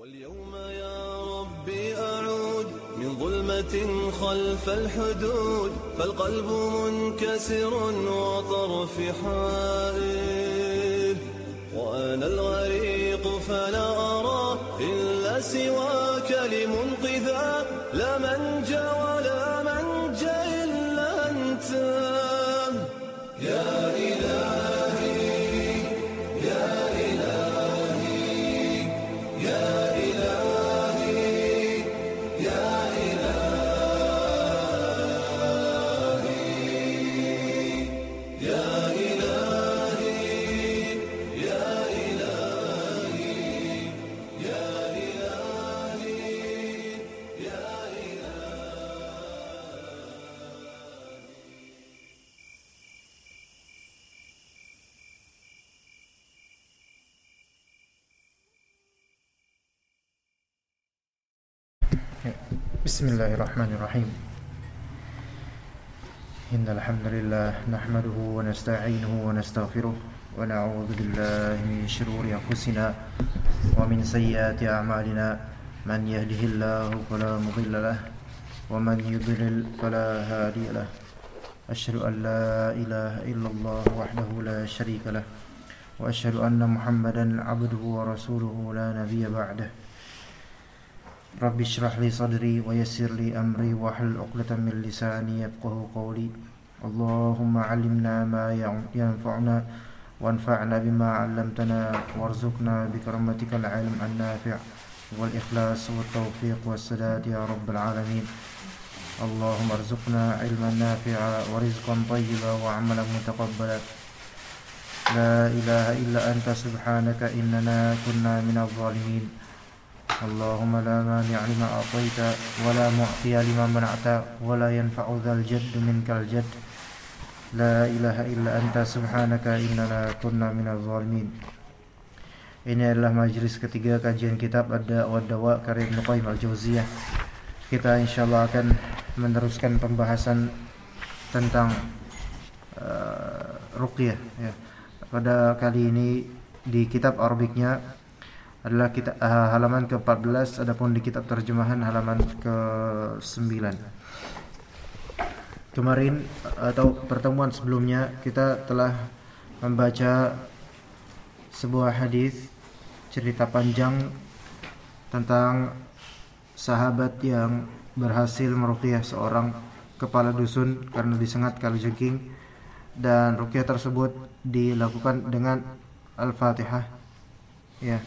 واليوم يا ربي أعود من ظلمة خلف الحدود فالقلب منكسر وطرف حائر وأنا الغريق فلا أرى الحمد لله نحمده ونستعينه ونستغفره ونعوذ بالله من شرور أنفسنا ومن سيئات أعمالنا. من يهده الله فلا مضل له ومن يضلل فلا هادي له. أشهد أن لا إله إلا الله وحده لا شريك له وأشهد أن محمدا عبده ورسوله لا نبي بعده. رب اشرح لي صدري ويسر لي أمري واحلل عقدة من لساني يفقه قولي. اللهم علمنا ما ينفعنا وانفعنا بما علمتنا وارزقنا بكرمتك العلم النافع والإخلاص والتوفيق والسداد يا رب العالمين. اللهم ارزقنا علما نافعا ورزقا طيبا وعملا متقبلا. لا إله إلا أنت سبحانك إننا كنا من الظالمين. اللهم لا مانع لما أعطيت ولا معطي لما منعت ولا ينفع ذا الجد منك الجد. لا إله إلا أنت سبحانك إننا كنا من الظالمين Ini adalah majelis ketiga kajian kitab Ad-Da' wa Dawa karya Ibnu Qayyim Al-Jauziyah. Kita insyaallah akan meneruskan pembahasan tentang uh, ruqyah ya. Pada kali ini di kitab Arabiknya adalah kita uh, halaman ke-14 adapun di kitab terjemahan halaman ke-9. Kemarin atau pertemuan sebelumnya kita telah membaca sebuah hadis cerita panjang tentang sahabat yang berhasil meruqyah seorang kepala dusun karena disengat kalajengking dan ruqyah tersebut dilakukan dengan Al-Fatihah. Ya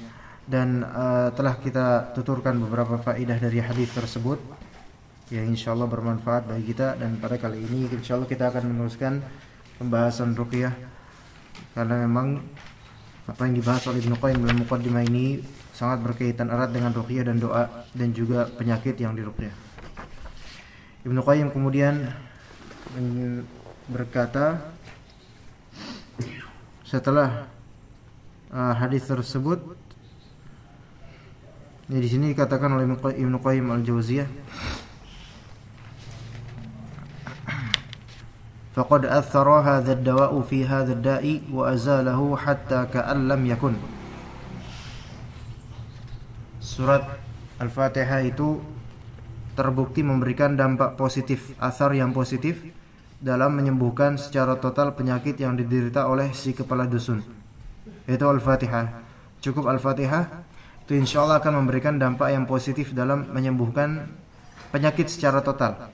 dan uh, telah kita tuturkan beberapa faidah dari hadis tersebut yang insyaallah bermanfaat bagi kita dan pada kali ini insyaallah kita akan meneruskan pembahasan ruqyah karena memang apa yang dibahas oleh Ibnu Qayyim dalam mukaddimah ini sangat berkaitan erat dengan ruqyah dan doa dan juga penyakit yang diruqyah. Ibnu Qayyim kemudian berkata setelah uh, hadis tersebut ini di sini dikatakan oleh Ibnu Qayyim Al-Jauziyah فقد أثر هذا الدواء في هذا الداء وأزاله حتى كأن لم يكن Surat Al-Fatihah itu terbukti memberikan dampak positif, asar yang positif dalam menyembuhkan secara total penyakit yang diderita oleh si kepala dusun. Itu Al-Fatihah. Cukup Al-Fatihah itu insya Allah akan memberikan dampak yang positif dalam menyembuhkan penyakit secara total.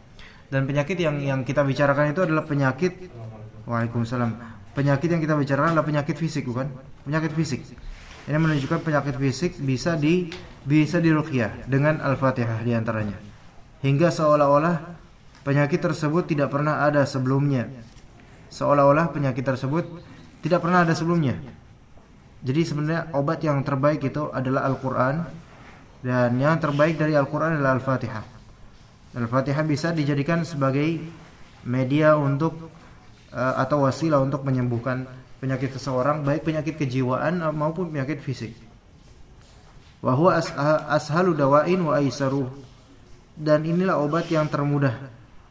Dan penyakit yang yang kita bicarakan itu adalah penyakit Waalaikumsalam. Penyakit yang kita bicarakan adalah penyakit fisik bukan? Penyakit fisik. Ini menunjukkan penyakit fisik bisa di bisa diruqyah dengan Al-Fatihah di antaranya. Hingga seolah-olah penyakit tersebut tidak pernah ada sebelumnya. Seolah-olah penyakit tersebut tidak pernah ada sebelumnya. Jadi sebenarnya obat yang terbaik itu adalah Al-Quran Dan yang terbaik dari Al-Quran adalah Al-Fatihah Al-Fatihah bisa dijadikan sebagai media untuk uh, Atau wasilah untuk menyembuhkan penyakit seseorang Baik penyakit kejiwaan maupun penyakit fisik. Wahuwa ashalu dawain wa aisaruh Dan inilah obat yang termudah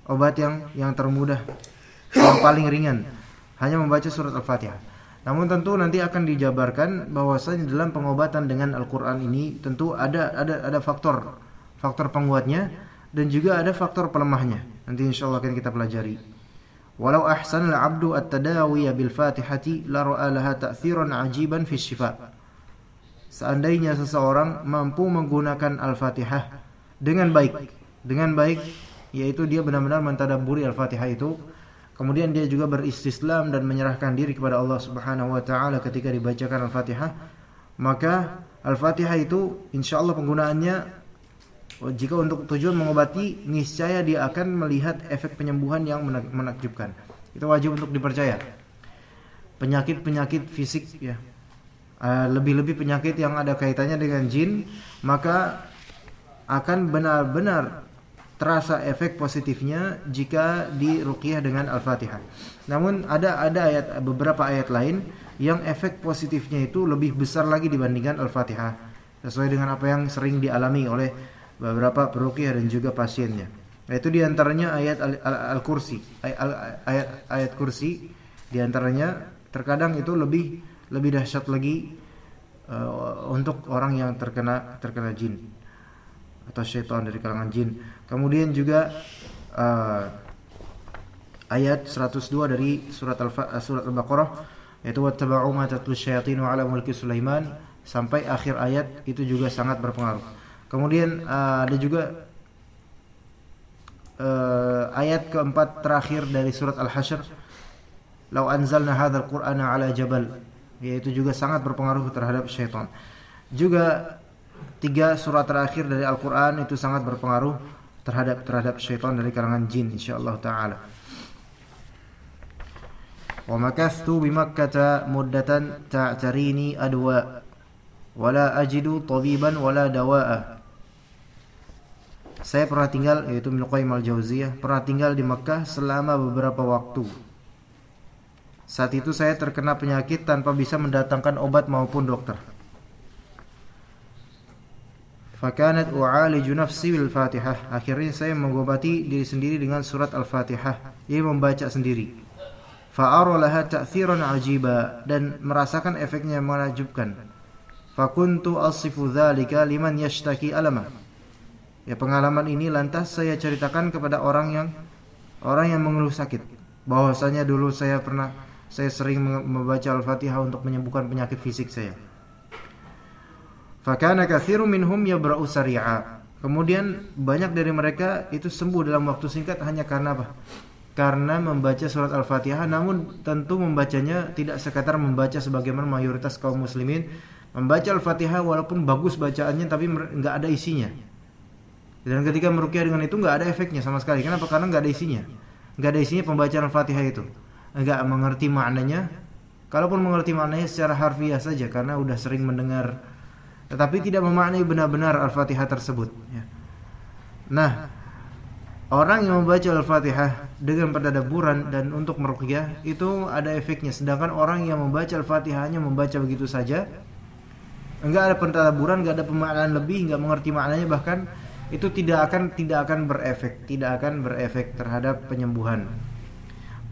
Obat yang yang termudah Yang paling ringan. Hanya membaca surat Al-Fatihah. Namun tentu nanti akan dijabarkan bahwasanya dalam pengobatan dengan Al-Qur'an ini tentu ada ada ada faktor faktor penguatnya dan juga ada faktor pelemahnya. Nanti insyaallah akan kita pelajari. Walau ahsan al-'abdu at-tadawi bil Fatihati la ra'a laha ta'thiran 'ajiban fi shifa. Seandainya seseorang mampu menggunakan Al-Fatihah dengan baik, dengan baik yaitu dia benar-benar mentadabburi Al-Fatihah itu Kemudian dia juga beristislam dan menyerahkan diri kepada Allah Subhanahu wa taala ketika dibacakan Al-Fatihah. Maka Al-Fatihah itu insyaallah penggunaannya jika untuk tujuan mengobati niscaya dia akan melihat efek penyembuhan yang menakjubkan. Itu wajib untuk dipercaya. Penyakit-penyakit fisik ya. Eh, lebih-lebih penyakit yang ada kaitannya dengan jin, maka akan benar-benar terasa efek positifnya jika diruqyah dengan Al-Fatihah. Namun ada ada ayat beberapa ayat lain yang efek positifnya itu lebih besar lagi dibandingkan Al-Fatihah sesuai dengan apa yang sering dialami oleh beberapa peruqyah dan juga pasiennya. Yaitu di antaranya ayat Al-Kursi, ayat, ayat ayat kursi di antaranya terkadang itu lebih lebih dahsyat lagi uh, untuk orang yang terkena terkena jin atau syaitan dari kalangan jin. Kemudian juga uh, ayat 102 dari surat Al surat Al-Baqarah yaitu wattaba'u ma tatlu syayatinu ala mulki Sulaiman sampai akhir ayat itu juga sangat berpengaruh. Kemudian uh, ada juga uh, ayat keempat terakhir dari surat Al-Hasyr Lau anzalna hadzal qur'ana ala jabal yaitu juga sangat berpengaruh terhadap syaitan. Juga tiga surat terakhir dari Al-Quran itu sangat berpengaruh terhadap terhadap syaitan dari kalangan jin insyaallah taala. Wa makastu bi Makkah muddatan ta'tarini adwa wala ajidu tabiban wala dawaa. Saya pernah tinggal yaitu Ibnu Qayyim al-Jauziyah pernah tinggal di Makkah selama beberapa waktu. Saat itu saya terkena penyakit tanpa bisa mendatangkan obat maupun dokter. Fakanat u'aliju nafsi bil Fatihah. Akhirnya saya mengobati diri sendiri dengan surat Al-Fatihah. Ia membaca sendiri. Fa'ara laha ta'thiran ajiba dan merasakan efeknya yang menakjubkan. Fakuntu asifu dzalika liman yashtaki alama. Ya pengalaman ini lantas saya ceritakan kepada orang yang orang yang mengeluh sakit. Bahwasanya dulu saya pernah saya sering membaca Al-Fatihah untuk menyembuhkan penyakit fisik saya. Fakana katsirun minhum yabra'u sari'a. Kemudian banyak dari mereka itu sembuh dalam waktu singkat hanya karena apa? Karena membaca surat Al-Fatihah namun tentu membacanya tidak sekadar membaca sebagaimana mayoritas kaum muslimin membaca Al-Fatihah walaupun bagus bacaannya tapi nggak ada isinya. Dan ketika merukyah dengan itu nggak ada efeknya sama sekali. Kenapa? Karena nggak ada isinya. Nggak ada isinya pembacaan Al-Fatihah itu. Nggak mengerti maknanya. Kalaupun mengerti maknanya secara harfiah saja karena udah sering mendengar tetapi tidak memaknai benar-benar Al-Fatihah tersebut ya. Nah, orang yang membaca Al-Fatihah dengan pendadaburan dan untuk meruqyah itu ada efeknya sedangkan orang yang membaca Al-Fatihah hanya membaca begitu saja enggak ada pendadaburan, enggak ada pemaknaan lebih, enggak mengerti maknanya bahkan itu tidak akan tidak akan berefek, tidak akan berefek terhadap penyembuhan.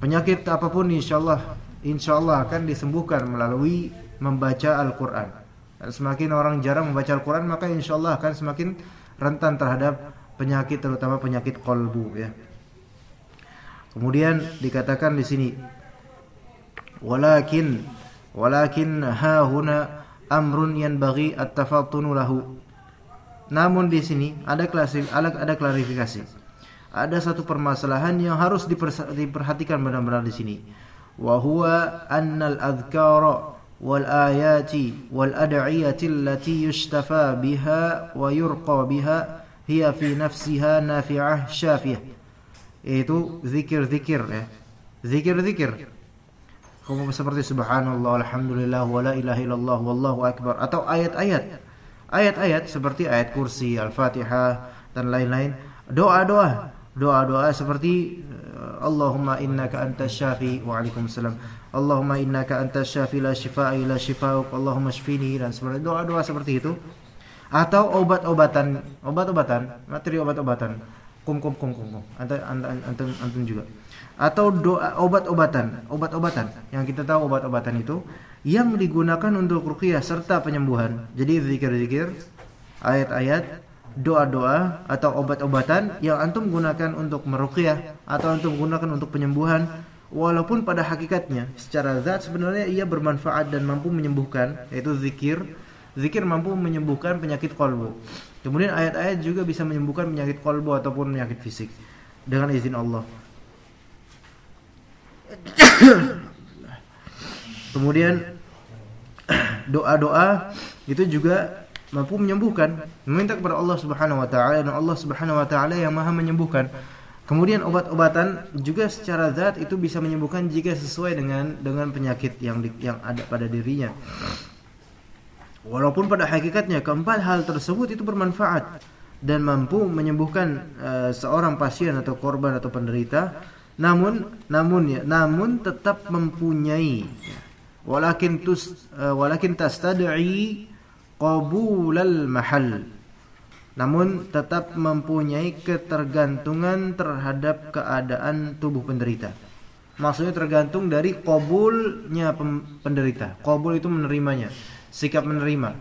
Penyakit apa pun insyaallah insyaallah akan disembuhkan melalui membaca Al-Qur'an. Semakin orang jarang membaca Al-Quran maka insya Allah akan semakin rentan terhadap penyakit terutama penyakit kolbu ya. Kemudian dikatakan di sini walakin walakin ha huna amrun yanbaghi at-tafattunu lahu. Namun di sini ada klasif, ada klarifikasi. Ada satu permasalahan yang harus diperhatikan benar-benar di sini. Wa huwa annal adhkara wal ayati wal ad'iyati allati yustafa biha wa yurqa biha hiya fi nafsiha nafi'ah syafiyah Yaitu zikir-zikir ya. Zikir-zikir seperti subhanallah alhamdulillah wala ilaha illallah wallahu akbar atau ayat-ayat ayat-ayat seperti ayat kursi al-fatihah dan lain-lain. Doa-doa. Doa-doa seperti Allahumma innaka antas syafi wa salam Allahumma innaka antas syafi la shifaa illa shifauk Allahumma shfini dan seperti doa-doa seperti itu. Atau obat-obatan. Obat-obatan. Materi obat-obatan. Kum kum kum. Kum, kum. Antum, antum juga. Atau doa obat-obatan. Obat-obatan. Yang kita tahu obat-obatan itu yang digunakan untuk ruqyah serta penyembuhan. Jadi zikir-zikir ayat-ayat doa-doa atau obat-obatan yang antum gunakan untuk meruqyah atau antum gunakan untuk penyembuhan. Walaupun pada hakikatnya secara zat sebenarnya ia bermanfaat dan mampu menyembuhkan yaitu zikir. Zikir mampu menyembuhkan penyakit kolbu. Kemudian ayat-ayat juga bisa menyembuhkan penyakit kolbu ataupun penyakit fisik dengan izin Allah. Kemudian doa-doa itu juga mampu menyembuhkan. Meminta kepada Allah Subhanahu wa taala dan Allah Subhanahu wa taala yang Maha menyembuhkan. Kemudian obat-obatan juga secara zat itu bisa menyembuhkan jika sesuai dengan dengan penyakit yang di, yang ada pada dirinya. Walaupun pada hakikatnya keempat hal tersebut itu bermanfaat dan mampu menyembuhkan uh, seorang pasien atau korban atau penderita namun namun ya namun tetap mempunyai walakin tus uh, walakin tastad'i qabulal mahal. Namun tetap mempunyai ketergantungan terhadap keadaan tubuh penderita. Maksudnya tergantung dari qabulnya penderita. Qabul itu menerimanya sikap menerima.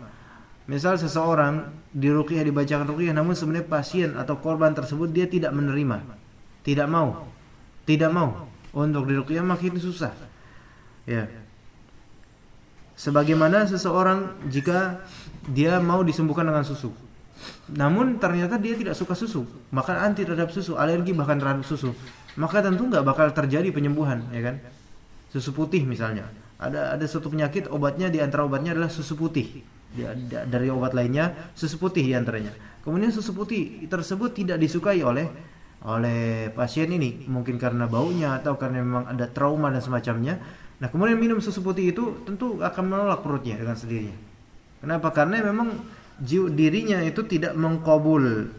Misal seseorang di ruqyah dibacakan ruqyah namun sebenarnya pasien atau korban tersebut dia tidak menerima. Tidak mau. Tidak mau untuk diruqyah makin susah. Ya. Sebagaimana seseorang jika dia mau disembuhkan dengan susu. Namun ternyata dia tidak suka susu, maka anti terhadap susu, alergi bahkan terhadap susu. Maka tentu nggak bakal terjadi penyembuhan, ya kan? Susu putih misalnya. Ada ada suatu penyakit obatnya di antara obatnya adalah susu putih. Dari obat lainnya susu putih di antaranya. Kemudian susu putih tersebut tidak disukai oleh oleh pasien ini mungkin karena baunya atau karena memang ada trauma dan semacamnya nah kemudian minum susu putih itu tentu akan menolak perutnya dengan sendirinya. Kenapa? Karena memang jiwa dirinya itu tidak mengkabul.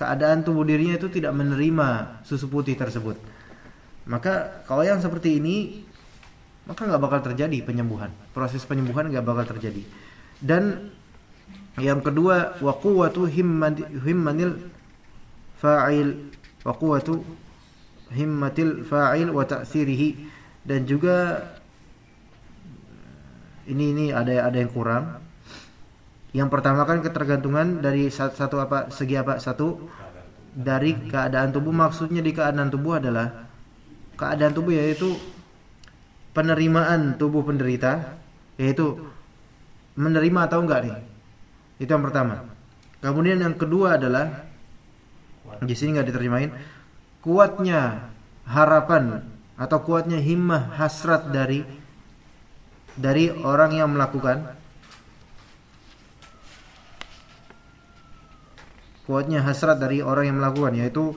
Keadaan tubuh dirinya itu tidak menerima susu putih tersebut. Maka kalau yang seperti ini maka nggak bakal terjadi penyembuhan. Proses penyembuhan nggak bakal terjadi. Dan yang kedua wa himmanil fa'il. Wa himmatil fa'il wa ta'thirihi dan juga ini ini ada ada yang kurang. Yang pertama kan ketergantungan dari satu, satu apa segi apa satu dari keadaan tubuh maksudnya di keadaan tubuh adalah keadaan tubuh yaitu penerimaan tubuh penderita yaitu menerima atau enggak nih. Itu yang pertama. Kemudian yang kedua adalah di sini nggak diterjemahin kuatnya harapan atau kuatnya himmah hasrat dari dari orang yang melakukan kuatnya hasrat dari orang yang melakukan yaitu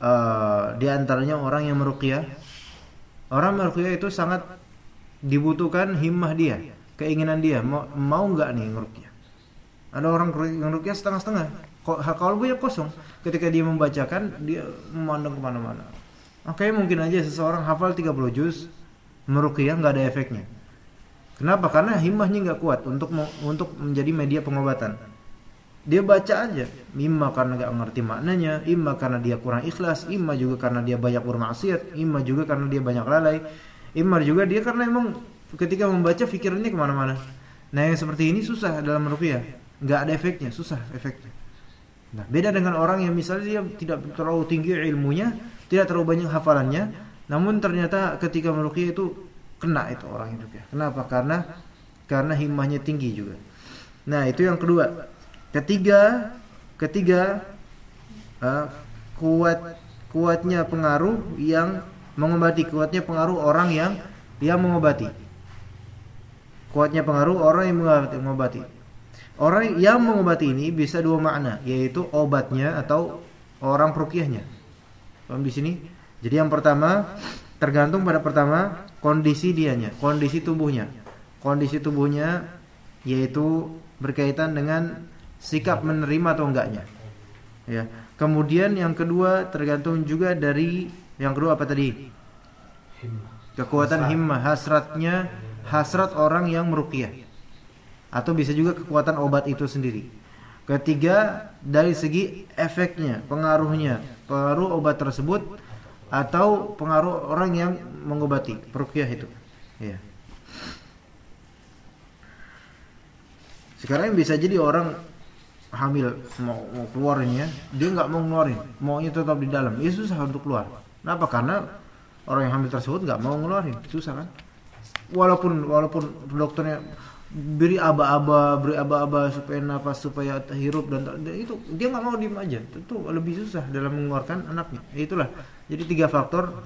uh, di antaranya orang yang meruqyah. Orang meruqyah itu sangat dibutuhkan himmah dia keinginan dia. Mau mau nggak nih meruqyah ada orang meruqyah setengah-setengah. Kalbunya kosong ketika dia membacakan dia memandang ke mana-mana Oke mungkin aja seseorang hafal 30 juz meruqyah nggak ada efeknya. Kenapa? Karena himmahnya nggak kuat untuk untuk menjadi media pengobatan. Dia baca aja. Imma karena nggak ngerti maknanya imma karena dia kurang ikhlas imma juga karena dia banyak bermaksiat imma juga karena dia banyak lalai imma juga dia karena emang ketika membaca pikirannya ke mana-mana. Nah yang seperti ini susah dalam rupiah nggak ada efeknya susah efeknya. Nah, beda dengan orang yang misalnya dia tidak terlalu tinggi ilmunya, tidak terlalu banyak hafalannya, namun ternyata ketika meruqyah itu kena itu orang itu ya. Kenapa? Karena karena himmahnya tinggi juga. Nah, itu yang kedua. Ketiga, ketiga uh, kuat kuatnya pengaruh yang mengobati, kuatnya pengaruh orang yang yang mengobati. Kuatnya pengaruh orang yang mengobati. Orang yang mengobati ini bisa dua makna, yaitu obatnya atau orang perukiahnya. Paham di sini? Jadi yang pertama tergantung pada pertama kondisi dianya, kondisi tubuhnya. Kondisi tubuhnya yaitu berkaitan dengan sikap menerima atau enggaknya. Ya. Kemudian yang kedua tergantung juga dari yang kedua apa tadi? Kekuatan himmah, hasratnya, hasrat orang yang merukiah atau bisa juga kekuatan obat itu sendiri. Ketiga dari segi efeknya, pengaruhnya, pengaruh obat tersebut atau pengaruh orang yang mengobati perukyah itu. Ya. Sekarang bisa jadi orang hamil mau, mau keluarin ya, dia nggak mau ngeluarin, maunya tetap di dalam. Ya susah untuk keluar. Kenapa? Karena orang yang hamil tersebut nggak mau ngeluarin, susah kan? Walaupun walaupun dokternya beri aba-aba, beri aba-aba supaya nafas supaya hirup dan itu dia nggak mau diem aja. Tentu lebih susah dalam mengeluarkan anaknya. Ya, itulah. Jadi tiga faktor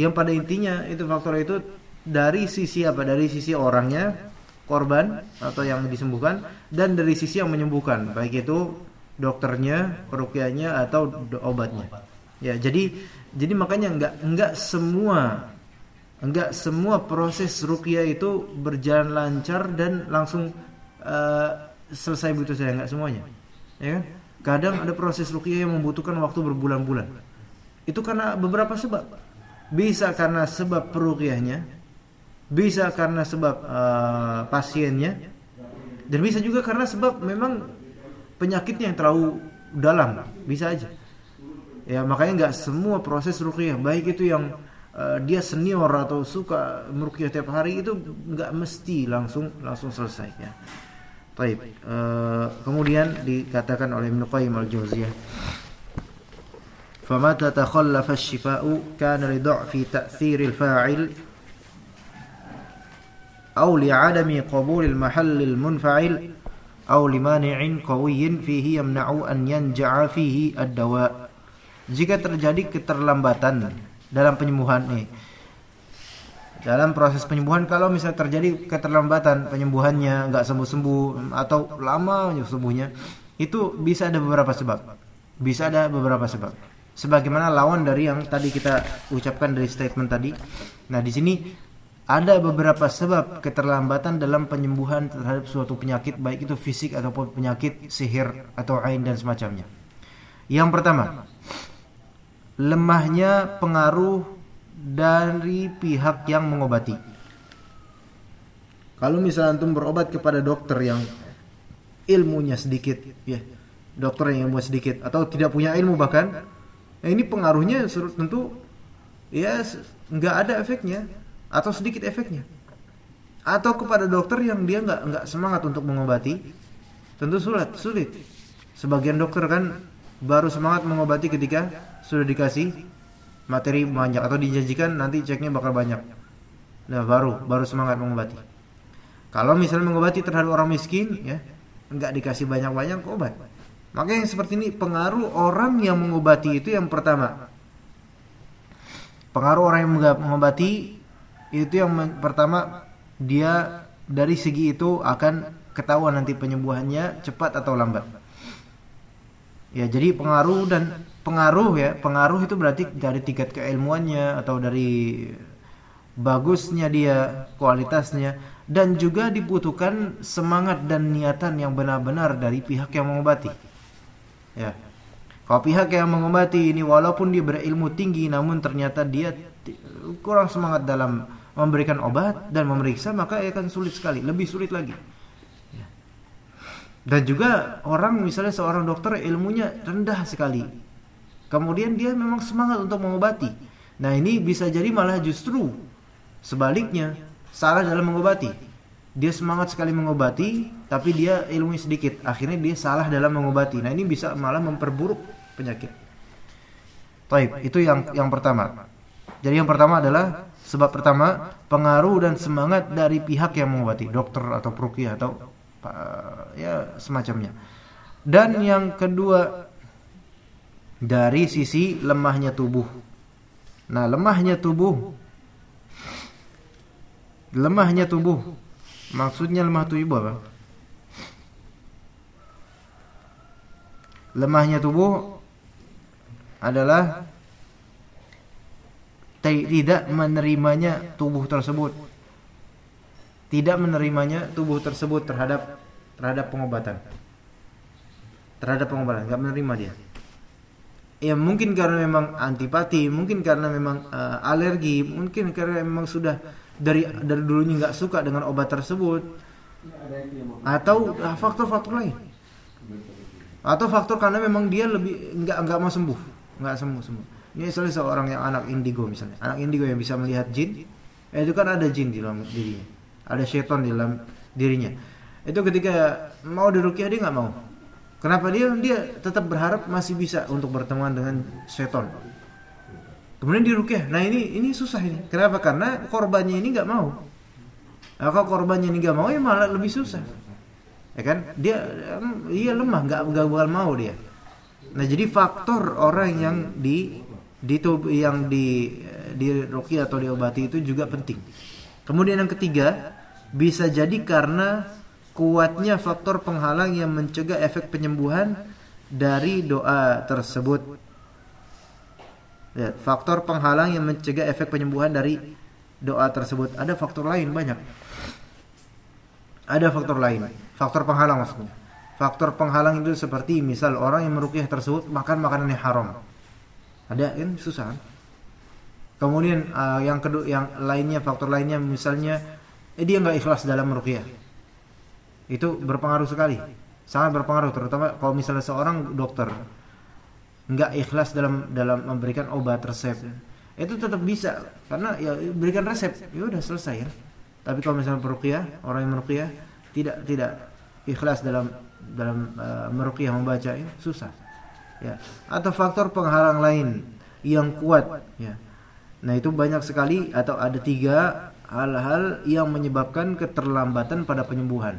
yang pada intinya itu faktor itu dari sisi apa? Dari sisi orangnya, korban atau yang disembuhkan dan dari sisi yang menyembuhkan, baik itu dokternya, perukiannya atau obatnya. Ya, jadi jadi makanya nggak nggak semua Enggak semua proses ruqyah itu berjalan lancar dan langsung eh, selesai begitu saja enggak semuanya. Ya kan? Kadang ada proses ruqyah yang membutuhkan waktu berbulan-bulan. Itu karena beberapa sebab. Bisa karena sebab peruqyahnya, bisa karena sebab eh, pasiennya, dan bisa juga karena sebab memang penyakitnya yang terlalu dalam, bisa aja. Ya makanya nggak semua proses ruqyah baik itu yang uh, dia senior atau suka meruqyah tiap hari itu nggak mesti langsung langsung selesai ya. Baik. Uh, kemudian dikatakan oleh Ibnu Qayyim al-Jauziyah فمتى تخلف الشفاء كان لضعف تأثير الفاعل أو لعدم قبول المحل المنفعل أو لمانع قوي فيه يمنع أن ينجع فيه الدواء jika terjadi keterlambatan dalam penyembuhan nih. Dalam proses penyembuhan kalau misalnya terjadi keterlambatan penyembuhannya nggak sembuh-sembuh atau lama sembuhnya itu bisa ada beberapa sebab. Bisa ada beberapa sebab. Sebagaimana lawan dari yang tadi kita ucapkan dari statement tadi. Nah di sini ada beberapa sebab keterlambatan dalam penyembuhan terhadap suatu penyakit baik itu fisik ataupun penyakit sihir atau ain dan semacamnya. Yang pertama lemahnya pengaruh dari pihak yang mengobati. Kalau misalnya antum berobat kepada dokter yang ilmunya sedikit, ya, dokter yang ilmu sedikit atau tidak punya ilmu bahkan, ya ini pengaruhnya tentu ya nggak ada efeknya atau sedikit efeknya. Atau kepada dokter yang dia nggak nggak semangat untuk mengobati, tentu sulit, sulit. Sebagian dokter kan baru semangat mengobati ketika sudah dikasih materi banyak atau dijanjikan nanti ceknya bakal banyak. Nah, baru baru semangat mengobati. Kalau misalnya mengobati terhadap orang miskin ya, nggak dikasih banyak-banyak obat. Makanya yang seperti ini pengaruh orang yang mengobati itu yang pertama. Pengaruh orang yang mengobati itu yang pertama dia dari segi itu akan ketahuan nanti penyembuhannya cepat atau lambat. Ya, jadi pengaruh dan pengaruh ya, pengaruh itu berarti dari tingkat keilmuannya atau dari bagusnya dia, kualitasnya dan juga dibutuhkan semangat dan niatan yang benar-benar dari pihak yang mengobati. Ya. Kalau pihak yang mengobati ini walaupun dia berilmu tinggi namun ternyata dia kurang semangat dalam memberikan obat dan memeriksa maka akan sulit sekali, lebih sulit lagi. Dan juga orang misalnya seorang dokter ilmunya rendah sekali. Kemudian dia memang semangat untuk mengobati. Nah, ini bisa jadi malah justru sebaliknya salah dalam mengobati. Dia semangat sekali mengobati, tapi dia ilmunya sedikit. Akhirnya dia salah dalam mengobati. Nah, ini bisa malah memperburuk penyakit. Taib, itu yang yang pertama. Jadi yang pertama adalah sebab pertama pengaruh dan semangat dari pihak yang mengobati, dokter atau perukiah atau ya semacamnya. Dan yang kedua dari sisi lemahnya tubuh. Nah, lemahnya tubuh lemahnya tubuh. Maksudnya lemah tubuh apa? Lemahnya tubuh adalah tidak menerimanya tubuh tersebut tidak menerimanya tubuh tersebut terhadap terhadap pengobatan. Terhadap pengobatan nggak menerima dia. Ya mungkin karena memang antipati mungkin karena memang uh, alergi mungkin karena memang sudah dari dari dulunya nggak suka dengan obat tersebut. Atau faktor-faktor lain. Atau faktor karena memang dia lebih nggak nggak mau sembuh. Nggak sembuh sembuh. Ini misalnya seorang yang anak indigo misalnya. Anak indigo yang bisa melihat jin eh, itu kan ada jin di dalam dirinya. Ada setan di dalam dirinya itu ketika mau dirukyah dia nggak mau. Kenapa? Dia dia tetap berharap masih bisa untuk berteman dengan setan. Kemudian dirukyah nah ini ini susah ini. Kenapa? Karena korbannya ini nggak mau. Nah, kalau korbannya ini nggak mau ya malah lebih susah. Ya kan? Dia dia lemah. Nggak nggak bakal mau dia. Nah jadi faktor orang yang di di yang di di ruqyah atau diobati itu juga penting. Kemudian yang ketiga bisa jadi karena kuatnya faktor penghalang yang mencegah efek penyembuhan dari doa tersebut. Ya, faktor penghalang yang mencegah efek penyembuhan dari doa tersebut. Ada faktor lain banyak. Ada faktor lain. Faktor penghalang maksudnya. Faktor penghalang itu seperti misal orang yang merukyah tersebut makan makanan yang haram. Ada kan? Susah kan? kemudian uh, yang kedua yang lainnya faktor lainnya misalnya eh, dia nggak ikhlas dalam merukyah itu berpengaruh sekali sangat berpengaruh terutama kalau misalnya seorang dokter nggak ikhlas dalam dalam memberikan obat resep itu tetap bisa karena ya berikan resep ya udah selesai ya tapi kalau misalnya peruqyah, orang yang meruqyah tidak tidak ikhlas dalam dalam uh, meruqyah membaca ini susah. Ya. Atau faktor penghalang lain yang kuat ya. Nah, itu banyak sekali atau ada tiga hal-hal yang menyebabkan keterlambatan pada penyembuhan.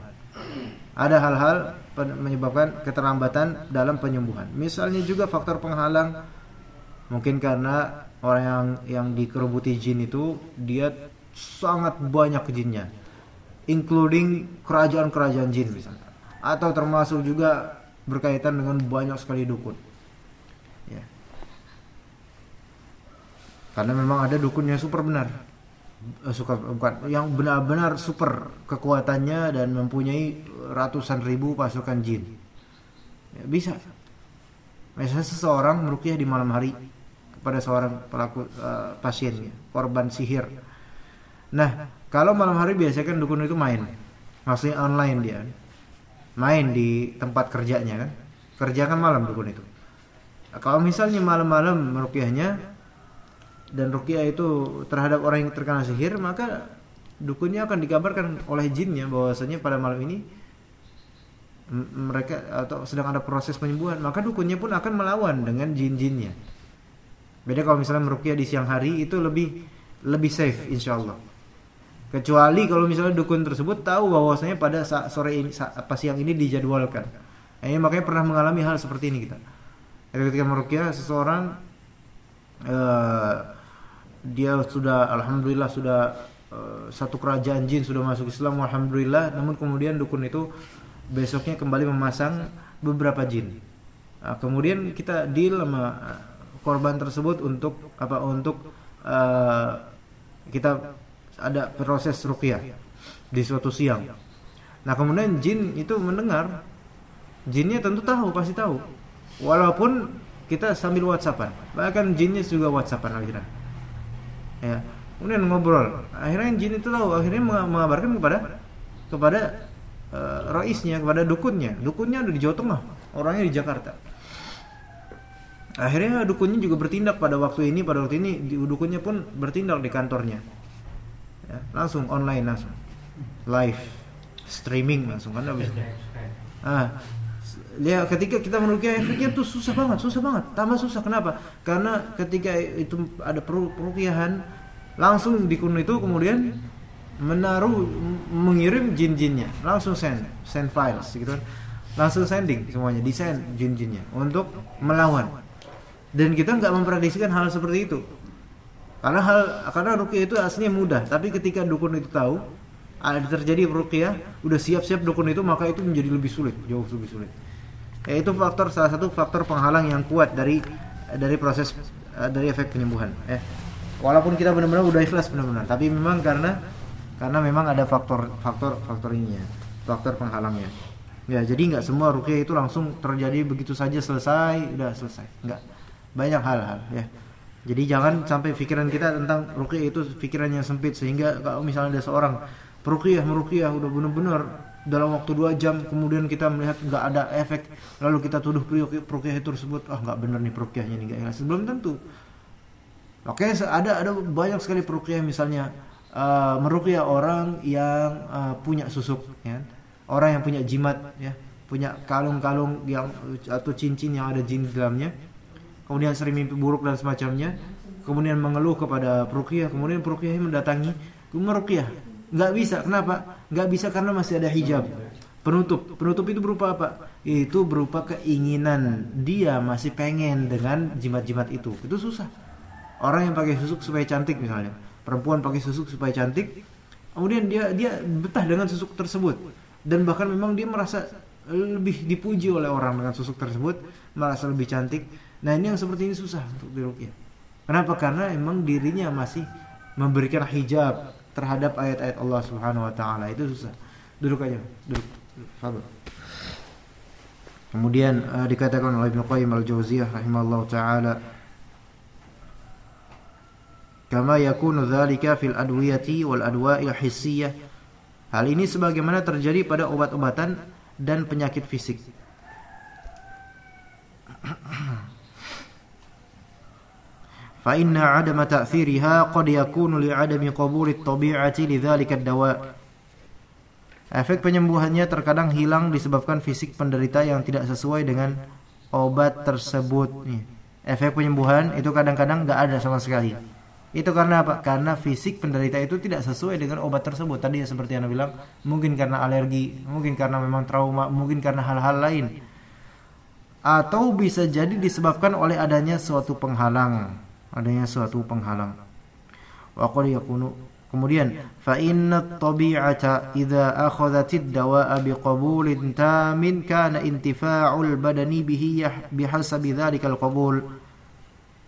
Ada hal-hal menyebabkan keterlambatan dalam penyembuhan. Misalnya juga faktor penghalang. Mungkin karena orang yang yang dikerubuti jin itu dia sangat banyak jinnya. Including kerajaan-kerajaan jin misalnya. Atau termasuk juga berkaitan dengan banyak sekali dukun. Ya. Karena memang ada dukun yang super benar suka bukan yang benar-benar super kekuatannya dan mempunyai ratusan ribu pasukan jin ya, bisa misalnya seseorang merukyah di malam hari kepada seorang pelaku uh, pasien korban sihir Nah, kalau malam hari biasanya kan dukun itu main. Maksudnya online dia. Main di tempat kerjanya kan. Kerja kan malam dukun itu. Nah, kalau misalnya malam-malam merukyahnya dan rukyah itu terhadap orang yang terkena sihir, maka dukunnya akan dikabarkan oleh jinnya bahwasanya pada malam ini mereka atau sedang ada proses penyembuhan, maka dukunnya pun akan melawan dengan jin-jinnya. Beda kalau misalnya merukyah di siang hari itu lebih lebih safe insya Allah kecuali kalau misalnya dukun tersebut tahu bahwasanya pada sore ini apa siang ini dijadwalkan. Ini makanya pernah mengalami hal seperti ini kita. Ketika merukyah seseorang uh, dia sudah alhamdulillah sudah uh, satu kerajaan jin sudah masuk Islam alhamdulillah namun kemudian dukun itu besoknya kembali memasang beberapa jin nah, kemudian kita deal sama korban tersebut untuk apa untuk uh, kita ada proses ruqyah di suatu siang. Nah, kemudian jin itu mendengar. Jinnya tentu tahu, pasti tahu. Walaupun kita sambil WhatsAppan. Bahkan jinnya juga WhatsAppan akhirnya. Ya. Kemudian ngobrol. Akhirnya jin itu tahu, akhirnya mengabarkan kepada kepada uh, roisnya, kepada dukunnya. Dukunnya ada di Jawa Tengah, orangnya di Jakarta. Akhirnya dukunnya juga bertindak pada waktu ini, pada waktu ini dukunnya pun bertindak di kantornya ya, langsung online langsung live streaming langsung kan bisa ah ya ketika kita merukyah efeknya tuh susah banget susah banget. Tambah susah kenapa? Karena ketika itu ada perukiahan langsung dikun itu kemudian menaruh mengirim jin-jinnya. Langsung send send files gitu kan. Langsung sending semuanya desain jin-jinnya untuk melawan. Dan kita nggak memprediksikan hal seperti itu. Karena hal karena rukyah itu aslinya mudah, tapi ketika dukun itu tahu ada terjadi rukyah, udah siap-siap dukun itu maka itu menjadi lebih sulit, jauh lebih sulit. Ya, itu faktor salah satu faktor penghalang yang kuat dari dari proses dari efek penyembuhan. Eh, walaupun kita benar-benar udah ikhlas benar-benar, tapi memang karena karena memang ada faktor faktor faktor ini ya, faktor penghalangnya. Ya, jadi nggak semua rukyah itu langsung terjadi begitu saja selesai, udah selesai. Nggak banyak hal-hal ya. Jadi jangan sampai pikiran kita tentang ruqyah itu pikiran yang sempit sehingga kalau misalnya ada seorang peruqyah meruqyah udah benar-benar dalam waktu dua jam kemudian kita melihat nggak ada efek lalu kita tuduh perukiah itu tersebut ah nggak benar nih perukiahnya nih nggak belum tentu. Oke ada ada banyak sekali perukiah misalnya uh, orang yang uh, punya susuk ya. Orang yang punya jimat ya. Punya kalung-kalung yang atau cincin yang ada jin di dalamnya. Kemudian sering mimpi buruk dan semacamnya. Kemudian mengeluh kepada perukiah kemudian perukiah mendatangi merukiah nggak bisa. Kenapa? Nggak bisa karena masih ada hijab. Penutup. Penutup itu berupa apa? Itu berupa keinginan. Dia masih pengen dengan jimat-jimat itu. Itu susah. Orang yang pakai susuk supaya cantik misalnya. Perempuan pakai susuk supaya cantik. Kemudian dia dia betah dengan susuk tersebut. Dan bahkan memang dia merasa lebih dipuji oleh orang dengan susuk tersebut. Merasa lebih cantik. Nah ini yang seperti ini susah untuk dirukyah. Kenapa? Karena emang dirinya masih memberikan hijab terhadap ayat-ayat Allah Subhanahu wa taala itu susah. Duduk aja, duduk. Fadhil. Kemudian uh, dikatakan oleh Ibnu Qayyim al-Jauziyah rahimahullah taala kama yakunu dzalika fil adwiyati wal adwa'il hissiyah. Hal ini sebagaimana terjadi pada obat-obatan dan penyakit fisik. فإن عدم تأثيرها قد يكون لعدم قبول الطبيعة لذلك الدواء Efek penyembuhannya terkadang hilang disebabkan fisik penderita yang tidak sesuai dengan obat tersebut. Nih. Efek penyembuhan itu kadang-kadang nggak ada sama sekali. Itu karena apa? Karena fisik penderita itu tidak sesuai dengan obat tersebut. Tadi ya seperti yang bilang, mungkin karena alergi, mungkin karena memang trauma, mungkin karena hal-hal lain. Atau bisa jadi disebabkan oleh adanya suatu penghalang adanya suatu penghalang. Wa qad yakunu kemudian fa inna tabi'ata idza akhadhat ad-dawa'a biqabulin tamin kana intifa'ul badani bihi bihasabi dzalikal qabul.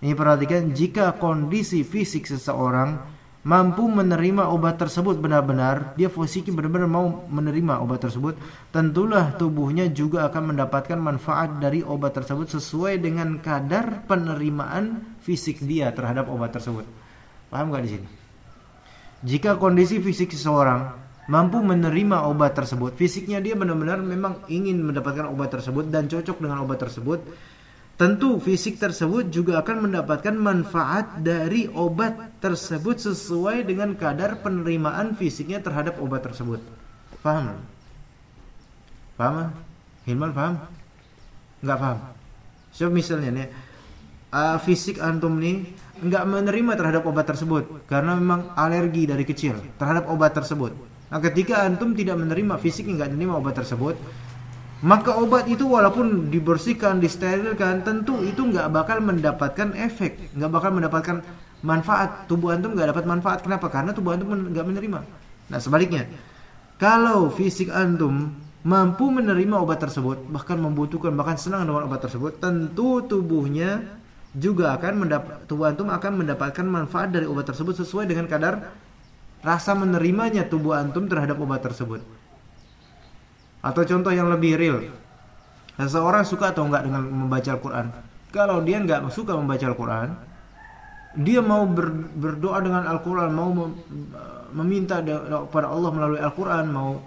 Ini perhatikan jika kondisi fisik seseorang mampu menerima obat tersebut benar-benar, dia fisiknya benar-benar mau menerima obat tersebut, tentulah tubuhnya juga akan mendapatkan manfaat dari obat tersebut sesuai dengan kadar penerimaan fisik dia terhadap obat tersebut. Paham gak di sini? Jika kondisi fisik seseorang mampu menerima obat tersebut, fisiknya dia benar-benar memang ingin mendapatkan obat tersebut dan cocok dengan obat tersebut, Tentu fisik tersebut juga akan mendapatkan manfaat dari obat tersebut sesuai dengan kadar penerimaan fisiknya terhadap obat tersebut. Paham? Paham? Hilman paham? Enggak paham. So misalnya nih, uh, fisik antum nih enggak menerima terhadap obat tersebut karena memang alergi dari kecil terhadap obat tersebut. Nah, ketika antum tidak menerima fisik enggak menerima obat tersebut, maka obat itu walaupun dibersihkan, disterilkan, tentu itu nggak bakal mendapatkan efek, nggak bakal mendapatkan manfaat. Tubuh antum nggak dapat manfaat. Kenapa? Karena tubuh antum nggak menerima. Nah sebaliknya, kalau fisik antum mampu menerima obat tersebut, bahkan membutuhkan, bahkan senang dengan obat tersebut, tentu tubuhnya juga akan mendapat, tubuh antum akan mendapatkan manfaat dari obat tersebut sesuai dengan kadar rasa menerimanya tubuh antum terhadap obat tersebut. Atau contoh yang lebih real. Seseorang suka atau enggak dengan membaca Al-Quran? Kalau dia enggak suka membaca Al-Quran, dia mau ber, berdoa dengan Al-Quran, mau meminta kepada Allah melalui Al-Quran, mau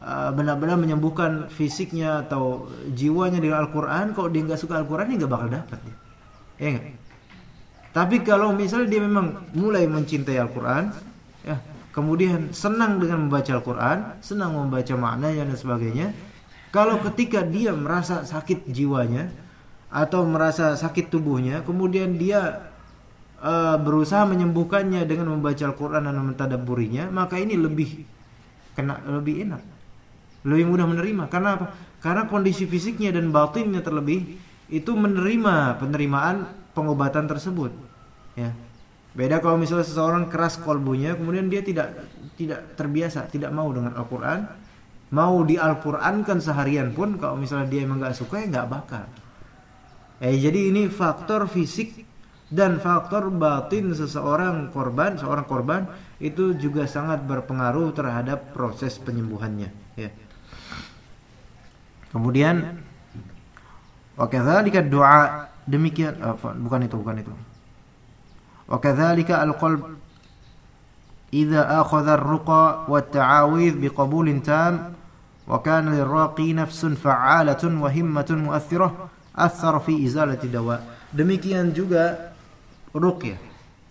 uh, benar-benar uh, menyembuhkan fisiknya atau jiwanya dengan Al-Quran, kalau dia enggak suka Al-Quran, dia enggak bakal dapat. Ya, ya enggak? Tapi kalau misalnya dia memang mulai mencintai Al-Quran, ya kemudian senang dengan membaca Al-Quran, senang membaca maknanya dan sebagainya. Kalau ketika dia merasa sakit jiwanya atau merasa sakit tubuhnya, kemudian dia uh, berusaha menyembuhkannya dengan membaca Al-Quran dan mentadaburinya, maka ini lebih kena lebih enak, lebih mudah menerima. Karena apa? Karena kondisi fisiknya dan batinnya terlebih itu menerima penerimaan pengobatan tersebut. Ya, Beda kalau misalnya seseorang keras kolbunya, kemudian dia tidak tidak terbiasa, tidak mau dengan Al-Quran, mau di Al-Qurankan seharian pun, kalau misalnya dia emang nggak suka ya nggak bakal. Eh jadi ini faktor fisik dan faktor batin seseorang korban, seorang korban itu juga sangat berpengaruh terhadap proses penyembuhannya. Ya. Kemudian, Wa doa demikian bukan itu bukan itu. Wa kadzalika al-qalb idza akhadha ar-ruqa wa at-ta'awidh biqabulin tam wa kana lirraqi nafsun fa'alatun wa himmatun mu'aththirah athar fi izalati dawa. Demikian juga ruqyah.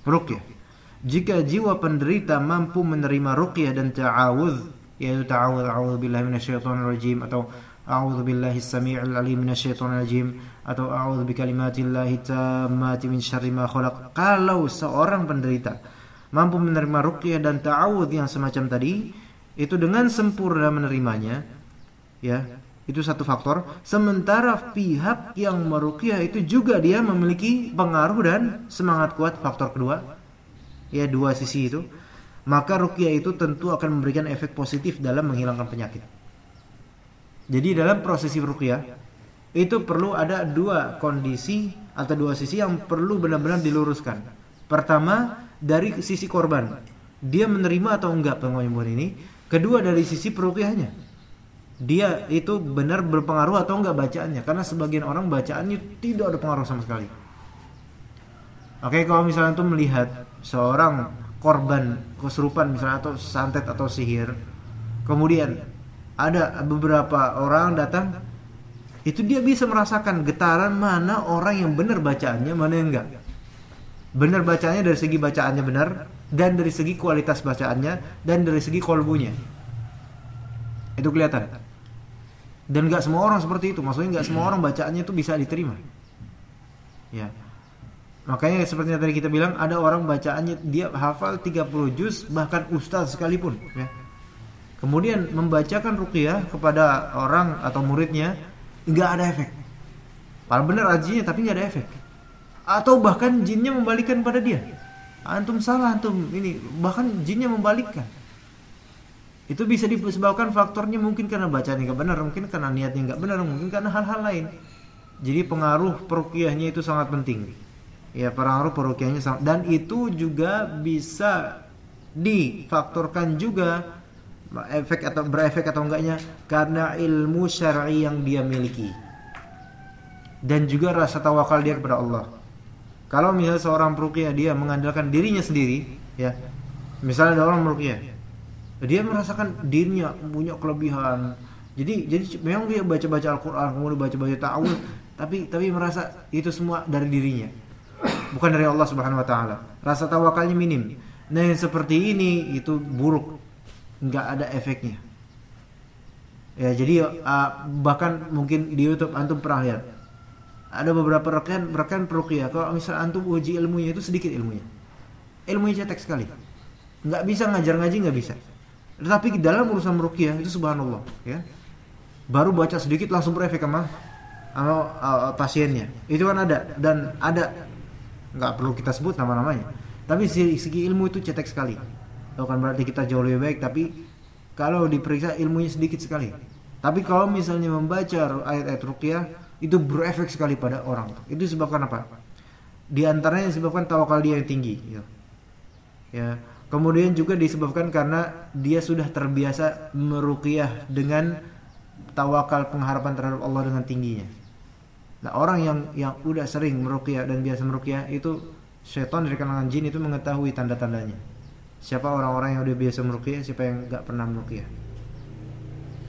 Ruqyah. Jika jiwa penderita mampu menerima ruqyah dan ta'awudz yaitu ta'awudz a'udzubillahi minasyaitonir rajim atau a'udzu billahi samii'il alim minasyaitonir rajim atau a'udzu bikalimatillahi tammati min syarri ma khalaq. Kalau seorang penderita mampu menerima ruqyah dan ta'awudz yang semacam tadi itu dengan sempurna menerimanya ya itu satu faktor. Sementara pihak yang meruqyah itu juga dia memiliki pengaruh dan semangat kuat. Faktor kedua ya dua sisi itu maka ruqyah itu tentu akan memberikan efek positif dalam menghilangkan penyakit jadi dalam prosesi ruqyah itu perlu ada dua kondisi atau dua sisi yang perlu benar-benar diluruskan pertama dari sisi korban dia menerima atau enggak penyembuhan ini Kedua dari sisi perukiahnya. Dia itu benar berpengaruh atau enggak bacaannya karena sebagian orang bacaannya tidak ada pengaruh sama sekali. Oke, kalau misalnya itu melihat seorang korban kesurupan misalnya atau santet atau sihir, kemudian ada beberapa orang datang itu dia bisa merasakan getaran mana orang yang benar bacaannya, mana yang enggak. Benar bacaannya dari segi bacaannya benar, dan dari segi kualitas bacaannya dan dari segi kolbunya. Itu kelihatan. Dan nggak semua orang seperti itu. Maksudnya nggak semua orang bacaannya itu bisa diterima. Ya. Makanya seperti yang tadi kita bilang ada orang bacaannya dia hafal 30 juz bahkan ustaz sekalipun ya kemudian membacakan ruqyah kepada orang atau muridnya nggak ada efek. Padahal benar ajinya tapi nggak ada efek. Atau bahkan jinnya membalikan pada dia. Antum salah antum ini bahkan jinnya membalikkan. Itu bisa disebabkan faktornya mungkin karena bacaan nggak benar mungkin karena niatnya nggak benar mungkin karena hal-hal lain. Jadi pengaruh perukiahnya itu sangat penting. Ya pengaruh perukiahnya sangat dan itu juga bisa difaktorkan juga efek atau berefek atau enggaknya karena ilmu syar'i yang dia miliki dan juga rasa tawakal dia kepada Allah kalau misalnya seorang perukiah dia mengandalkan dirinya sendiri, ya, misalnya ada orang merukiah, dia merasakan dirinya punya kelebihan. Jadi jadi memang dia baca-baca Al-Qur'an, kemudian baca-baca ta'awud, tapi tapi merasa itu semua dari dirinya. Bukan dari Allah Subhanahu wa taala. Rasa tawakalnya minim. Nah, yang seperti ini itu buruk. Nggak ada efeknya. Ya, jadi uh, bahkan mungkin di YouTube antum pernah lihat. Ada beberapa rekan rekan perukia kalau misal antum uji ilmunya itu sedikit ilmunya. Ilmunya cetek sekali. Nggak bisa ngajar ngaji nggak bisa. Tetapi dalam urusan merukia itu subhanallah ya. Baru baca sedikit langsung berefek sama sama uh, pasiennya. Itu kan ada dan ada. Nggak perlu kita sebut nama-namanya. Tapi segi, segi ilmu itu cetek sekali bukan berarti kita jauh lebih baik tapi kalau diperiksa ilmunya sedikit sekali tapi kalau misalnya membaca ayat-ayat rukyah itu berefek sekali pada orang. Itu disebabkan apa? Di antaranya disebabkan tawakal dia yang tinggi. Ya. ya. Kemudian juga disebabkan karena dia sudah terbiasa meruqyah dengan tawakal pengharapan terhadap Allah dengan tingginya. Nah orang yang yang udah sering meruqyah dan biasa meruqyah itu setan dari kalangan jin itu mengetahui tanda-tandanya. Siapa orang-orang yang udah biasa meruqyah, siapa yang nggak pernah meruqyah.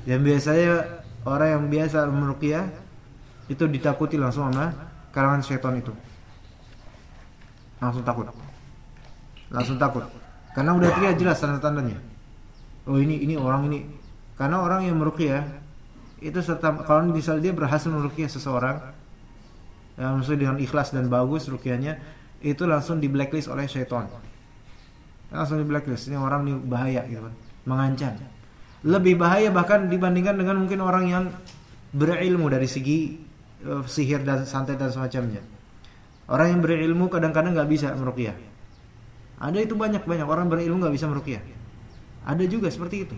Dan biasanya orang yang biasa meruqyah itu ditakuti langsung sama kalangan setan itu. Langsung takut. Langsung takut. Karena udah terlihat jelas tanda-tandanya. Oh ini ini orang ini. Karena orang yang meruqyah itu serta kalau misalnya dia berhasil meruqyah seseorang yang maksudnya dengan ikhlas dan bagus ruqyahnya itu langsung di blacklist oleh syaitan langsung di blacklist ini orang ini bahaya gitu kan mengancam lebih bahaya bahkan dibandingkan dengan mungkin orang yang berilmu dari segi uh, sihir dan santet dan semacamnya. Orang yang berilmu kadang-kadang nggak bisa merukyah. Ada itu banyak banyak orang berilmu nggak bisa merukyah. Ada juga seperti itu.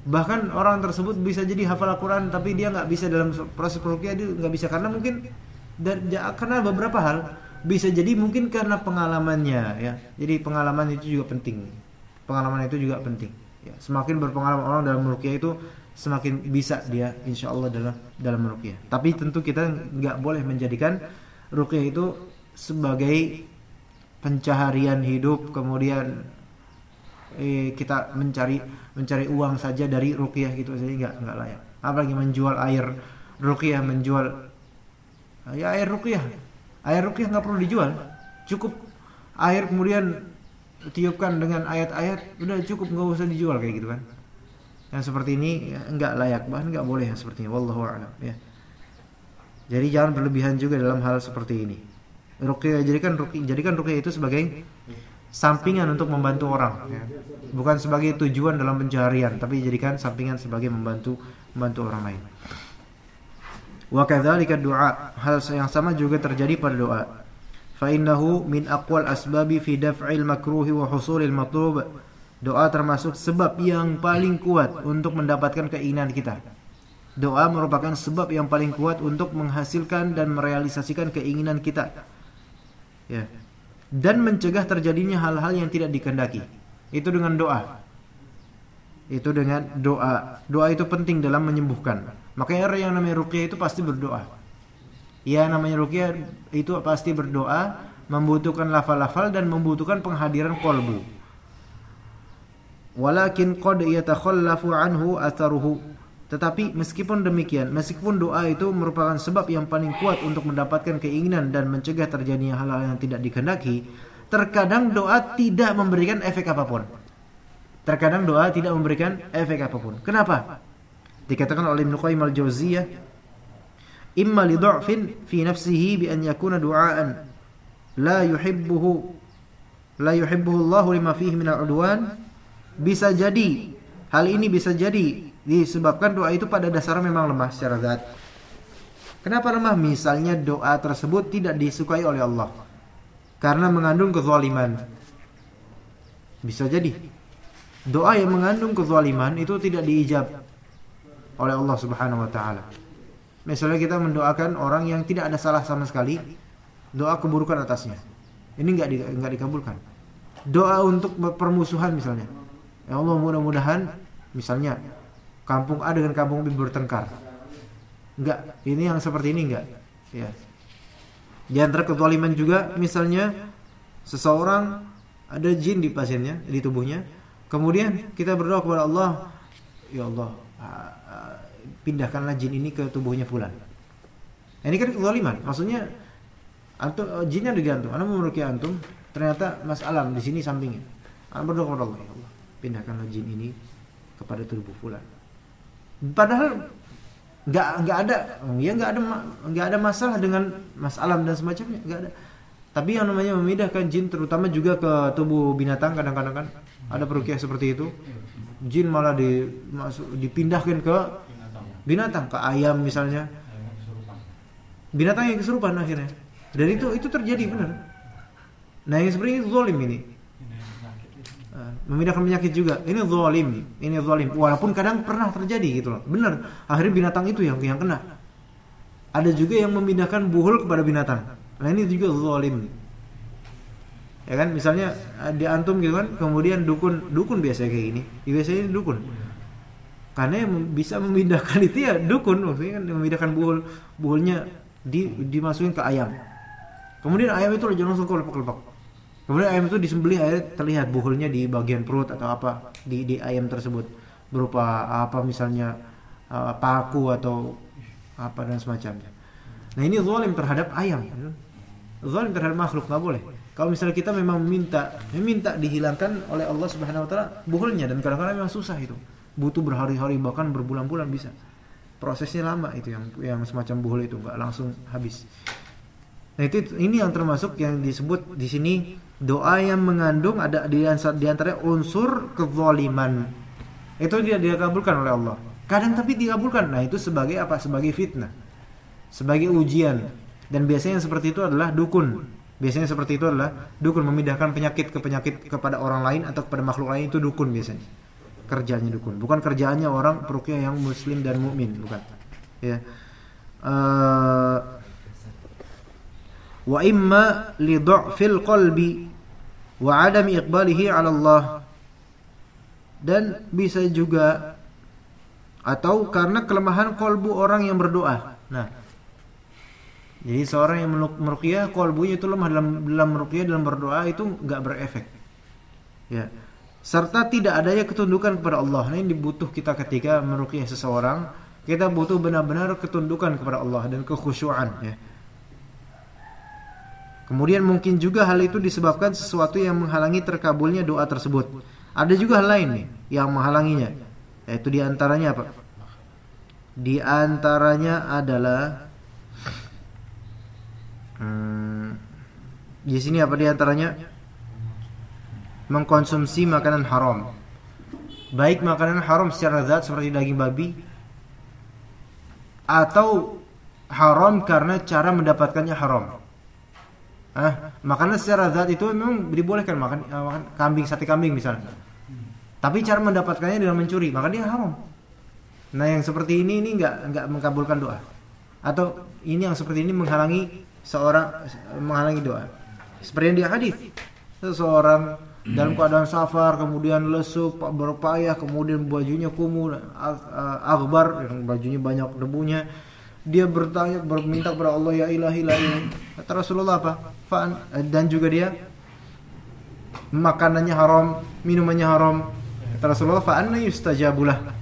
Bahkan orang tersebut bisa jadi hafal Al-Quran tapi dia nggak bisa dalam proses merukyah dia nggak bisa karena mungkin dan karena beberapa hal bisa jadi mungkin karena pengalamannya ya. Jadi pengalaman itu juga penting. Pengalaman itu juga penting. Ya, semakin berpengalaman orang dalam merukyah itu semakin bisa dia insya Allah dalam dalam rukyah. Tapi tentu kita nggak boleh menjadikan rukyah itu sebagai pencaharian hidup kemudian eh, kita mencari mencari uang saja dari ruqyah gitu saja nggak nggak layak. Apalagi menjual air ruqyah, menjual ya air ruqyah. Air ruqyah nggak perlu dijual. Cukup air kemudian tiupkan dengan ayat-ayat udah cukup nggak usah dijual kayak gitu kan. Yang seperti ini ya, nggak layak bahkan nggak boleh yang seperti ini. Wallahu a'lam ya. Jadi jangan berlebihan juga dalam hal seperti ini. Ruqyah jadikan ruqyah jadikan ruqyah itu sebagai sampingan untuk membantu orang ya. Bukan sebagai tujuan dalam pencaharian, tapi jadikan sampingan sebagai membantu membantu orang lain. Wa kadzalika du'a, hal yang sama juga terjadi pada doa. Fa innahu min aqwal asbabi fi daf'il makruhi wa husulil matlub. Doa termasuk sebab yang paling kuat untuk mendapatkan keinginan kita. Doa merupakan sebab yang paling kuat untuk menghasilkan dan merealisasikan keinginan kita. Ya. Dan mencegah terjadinya hal-hal yang tidak dikehendaki. Itu dengan doa. Itu dengan doa. Doa itu penting dalam menyembuhkan. Makanya yang namanya ruqyah itu pasti berdoa. Ya namanya ruqyah itu pasti berdoa, membutuhkan lafal-lafal dan membutuhkan penghadiran kolbu. Walakin qad yatakhallafu anhu atharuhu tetapi meskipun demikian, meskipun doa itu merupakan sebab yang paling kuat untuk mendapatkan keinginan dan mencegah terjadinya hal-hal yang tidak dikehendaki, terkadang doa tidak memberikan efek apa pun. Terkadang doa tidak memberikan efek apa pun. Kenapa? Dikatakan oleh Ibnu Qayyim al-Jauziyah, "Imma li dha'fin fi nafsihi bi an yakuna du'aan la yuhibbuhu la yuhibbuhu Allah lima fihi min al-udwan." Bisa jadi hal ini bisa jadi disebabkan doa itu pada dasarnya memang lemah secara zat. Kenapa lemah? Misalnya doa tersebut tidak disukai oleh Allah karena mengandung kezaliman. Bisa jadi doa yang mengandung kezaliman itu tidak diijab oleh Allah Subhanahu wa taala. Misalnya kita mendoakan orang yang tidak ada salah sama sekali, doa keburukan atasnya. Ini enggak di, enggak dikabulkan. Doa untuk permusuhan misalnya. Ya Allah mudah-mudahan misalnya kampung A dengan kampung B bertengkar. Enggak, ini yang seperti ini enggak. Ya. Di antara kezaliman juga misalnya seseorang ada jin di pasiennya, di tubuhnya. Kemudian kita berdoa kepada Allah, ya Allah, pindahkanlah jin ini ke tubuhnya fulan. Ini kan kezaliman. Maksudnya antum jinnya digantung. Anda memuruki antum, ternyata Mas Alam di sini sampingnya. Anda berdoa kepada Allah, ya Allah, pindahkanlah jin ini kepada tubuh fulan padahal nggak nggak ada ya nggak ada nggak ada masalah dengan mas alam dan semacamnya nggak ada tapi yang namanya memindahkan jin terutama juga ke tubuh binatang kadang-kadang kan ada perukiah seperti itu jin malah dipindahkan ke binatang ke ayam misalnya binatang yang kesurupan akhirnya dan itu itu terjadi benar nah yang seperti itu zolim ini memindahkan penyakit juga. Ini zalim, ini zalim. Walaupun kadang pernah terjadi gitu loh. Benar, akhirnya binatang itu yang yang kena. Ada juga yang memindahkan buhul kepada binatang. Nah ini juga zalim. Ya kan, misalnya eh, di antum gitu kan, kemudian dukun dukun biasa kayak gini. Ya, biasanya ini dukun. Karena yang bisa memindahkan itu ya dukun, maksudnya kan memindahkan buhul buhulnya di dimasukin ke ayam. Kemudian ayam itu langsung kelepak-kelepak Kemudian ayam itu disembelih akhirnya terlihat buhulnya di bagian perut atau apa di di ayam tersebut berupa apa misalnya uh, paku atau apa dan semacamnya. Nah ini zalim terhadap ayam. Zalim terhadap makhluk nggak boleh. Kalau misalnya kita memang minta meminta dihilangkan oleh Allah Subhanahu wa taala buhulnya dan kadang-kadang memang susah itu. Butuh berhari-hari bahkan berbulan-bulan bisa. Prosesnya lama itu yang yang semacam buhul itu nggak langsung habis. Nah itu ini yang termasuk yang disebut di sini doa yang mengandung ada di antara unsur kezaliman. Itu tidak dikabulkan oleh Allah. Kadang tapi dikabulkan. Nah itu sebagai apa? Sebagai fitnah. Sebagai ujian. Dan biasanya yang seperti itu adalah dukun. Biasanya seperti itu adalah dukun. Memindahkan penyakit ke penyakit kepada orang lain atau kepada makhluk lain itu dukun biasanya kerjanya dukun bukan kerjaannya orang perukia yang muslim dan mukmin bukan ya uh, wa imma li dha'fil qalbi wa adam iqbalihi 'ala Allah dan bisa juga atau karena kelemahan kolbu orang yang berdoa. Nah, jadi seorang yang meruqyah kolbunya itu lemah dalam dalam meruqyah dalam berdoa itu nggak berefek. Ya. Serta tidak adanya ketundukan kepada Allah. Nah, ini dibutuh kita ketika meruqyah seseorang, kita butuh benar-benar ketundukan kepada Allah dan kekhusyuan ya. Kemudian mungkin juga hal itu disebabkan sesuatu yang menghalangi terkabulnya doa tersebut. Ada juga hal lain nih yang menghalanginya. Yaitu di antaranya apa? Di antaranya adalah hmm, di sini apa di antaranya? Mengkonsumsi makanan haram. Baik makanan haram secara zat seperti daging babi atau haram karena cara mendapatkannya haram. Ah, makanan secara zat itu memang dibolehkan makan, uh, makan kambing sate kambing misalnya. Tapi cara mendapatkannya dengan mencuri, maka dia haram. Nah, yang seperti ini ini enggak enggak mengabulkan doa. Atau ini yang seperti ini menghalangi seorang menghalangi doa. Seperti yang di hadis. Seseorang dalam keadaan safar kemudian lesu berpayah kemudian bajunya kumuh akbar bajunya banyak debunya. Dia bertanya berminta kepada Allah ya ilahi la ilahi. Kata Rasulullah apa? Fa'an, dan juga dia makanannya haram minumannya haram. Kata Rasulullah fa'anna yustajabulah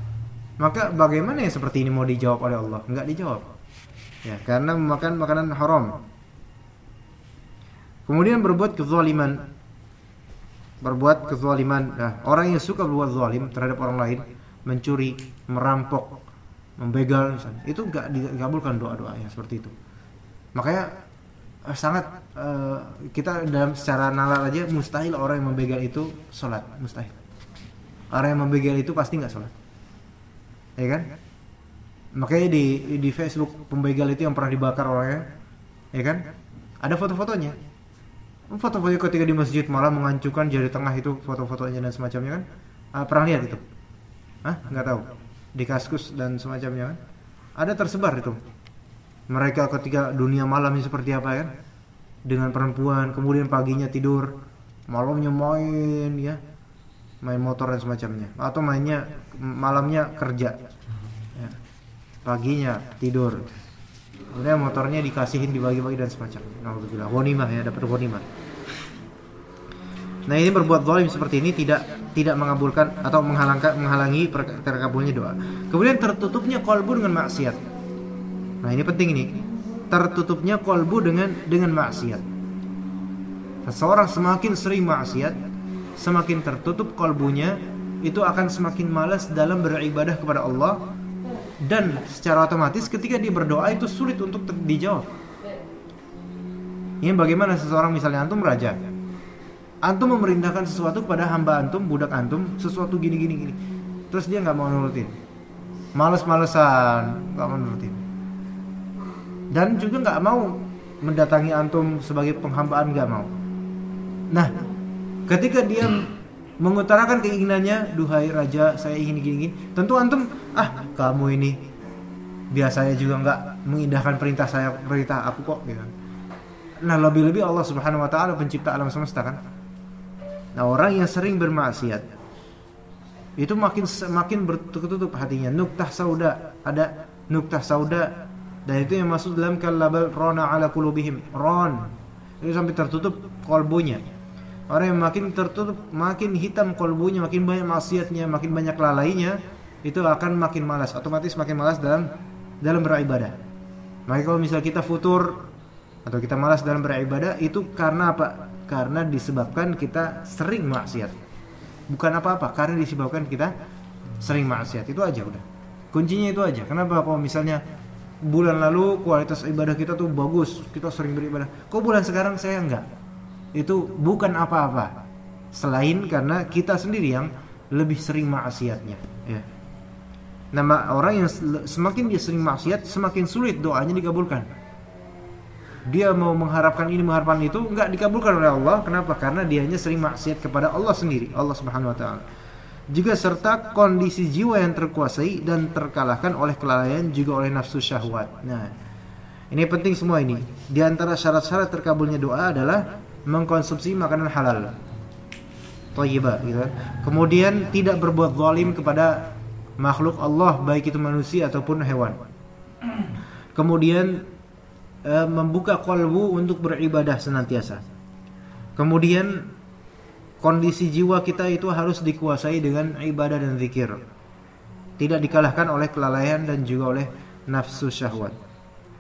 maka bagaimana yang seperti ini mau dijawab oleh Allah? Enggak dijawab. Ya karena memakan makanan haram. Kemudian berbuat kezaliman berbuat kezaliman. Nah, orang yang suka berbuat zalim terhadap orang lain mencuri merampok membegal misalnya itu nggak dikabulkan doa-doa yang seperti itu. Makanya eh, sangat eh, kita dalam secara nalar aja mustahil orang yang membegal itu sholat mustahil. Orang yang membegal itu pasti nggak sholat. Ya kan? Makanya di di Facebook pembegal itu yang pernah dibakar orangnya ya kan? Ada foto-fotonya foto-foto ketika di masjid malah mengancurkan jari tengah itu foto-fotonya dan semacamnya kan? Ah, pernah lihat itu? Ah nggak tahu. Di kaskus dan semacamnya kan? Ada tersebar itu. Mereka ketika dunia malamnya seperti apa kan? Dengan perempuan kemudian paginya tidur malamnya main ya. Main motor dan semacamnya. Atau mainnya malamnya kerja. Ya. paginya tidur kemudian motornya dikasihin dibagi-bagi dan semacamnya Alhamdulillah ghanimah ya dapat ghanimah Nah ini berbuat zalim seperti ini tidak tidak mengabulkan atau menghalangkan menghalangi terkabulnya doa. Kemudian tertutupnya kolbu dengan maksiat. Nah ini penting ini tertutupnya kolbu dengan dengan maksiat. Seseorang semakin sering maksiat, semakin tertutup kolbunya, itu akan semakin malas dalam beribadah kepada Allah dan secara otomatis ketika dia berdoa itu sulit untuk dijawab. Ini bagaimana seseorang misalnya antum raja, antum memerintahkan sesuatu kepada hamba antum, budak antum, sesuatu gini gini gini. Terus dia nggak mau nurutin. Males-malesan, nggak mau nurutin. Dan juga nggak mau mendatangi antum sebagai penghambaan nggak mau. Nah, ketika dia mengutarakan keinginannya, duhai raja, saya ingin gini gini, tentu antum ah kamu ini biasanya juga nggak mengindahkan perintah saya, perintah aku kok gitu. Nah, lebih-lebih Allah Subhanahu wa taala pencipta alam semesta kan Nah orang yang sering bermaksiat itu makin makin bertutup hatinya. Nuktah sauda ada nuktah sauda dan itu yang masuk dalam kalabal rona ala kulubihim ron itu sampai tertutup kolbunya. Orang yang makin tertutup, makin hitam kolbunya, makin banyak maksiatnya, makin banyak lalainya, itu akan makin malas, otomatis makin malas dalam dalam beribadah. Maka kalau misal kita futur atau kita malas dalam beribadah itu karena apa? karena disebabkan kita sering maksiat. Bukan apa-apa, karena disebabkan kita sering maksiat. Itu aja udah. Kuncinya itu aja. Kenapa kalau misalnya bulan lalu kualitas ibadah kita tuh bagus, kita sering beribadah. Kok bulan sekarang saya enggak? Itu bukan apa-apa. Selain karena kita sendiri yang lebih sering maksiatnya, ya. Nama orang yang semakin dia sering maksiat, semakin sulit doanya dikabulkan. Dia mau mengharapkan ini mengharapkan itu nggak dikabulkan oleh Allah. Kenapa? Karena dia hanya sering maksiat kepada Allah sendiri Allah Subhanahu wa taala. Juga serta kondisi jiwa yang terkuasai dan terkalahkan oleh kelalaian juga oleh nafsu syahwat. Nah ini penting semua ini. Di antara syarat-syarat terkabulnya doa adalah mengkonsumsi makanan halal thayyibah gitu kemudian tidak berbuat zalim kepada makhluk Allah baik itu manusia ataupun hewan kemudian e, membuka kolbu untuk beribadah senantiasa. Kemudian kondisi jiwa kita itu harus dikuasai dengan ibadah dan zikir. Tidak dikalahkan oleh kelalaian dan juga oleh nafsu syahwat.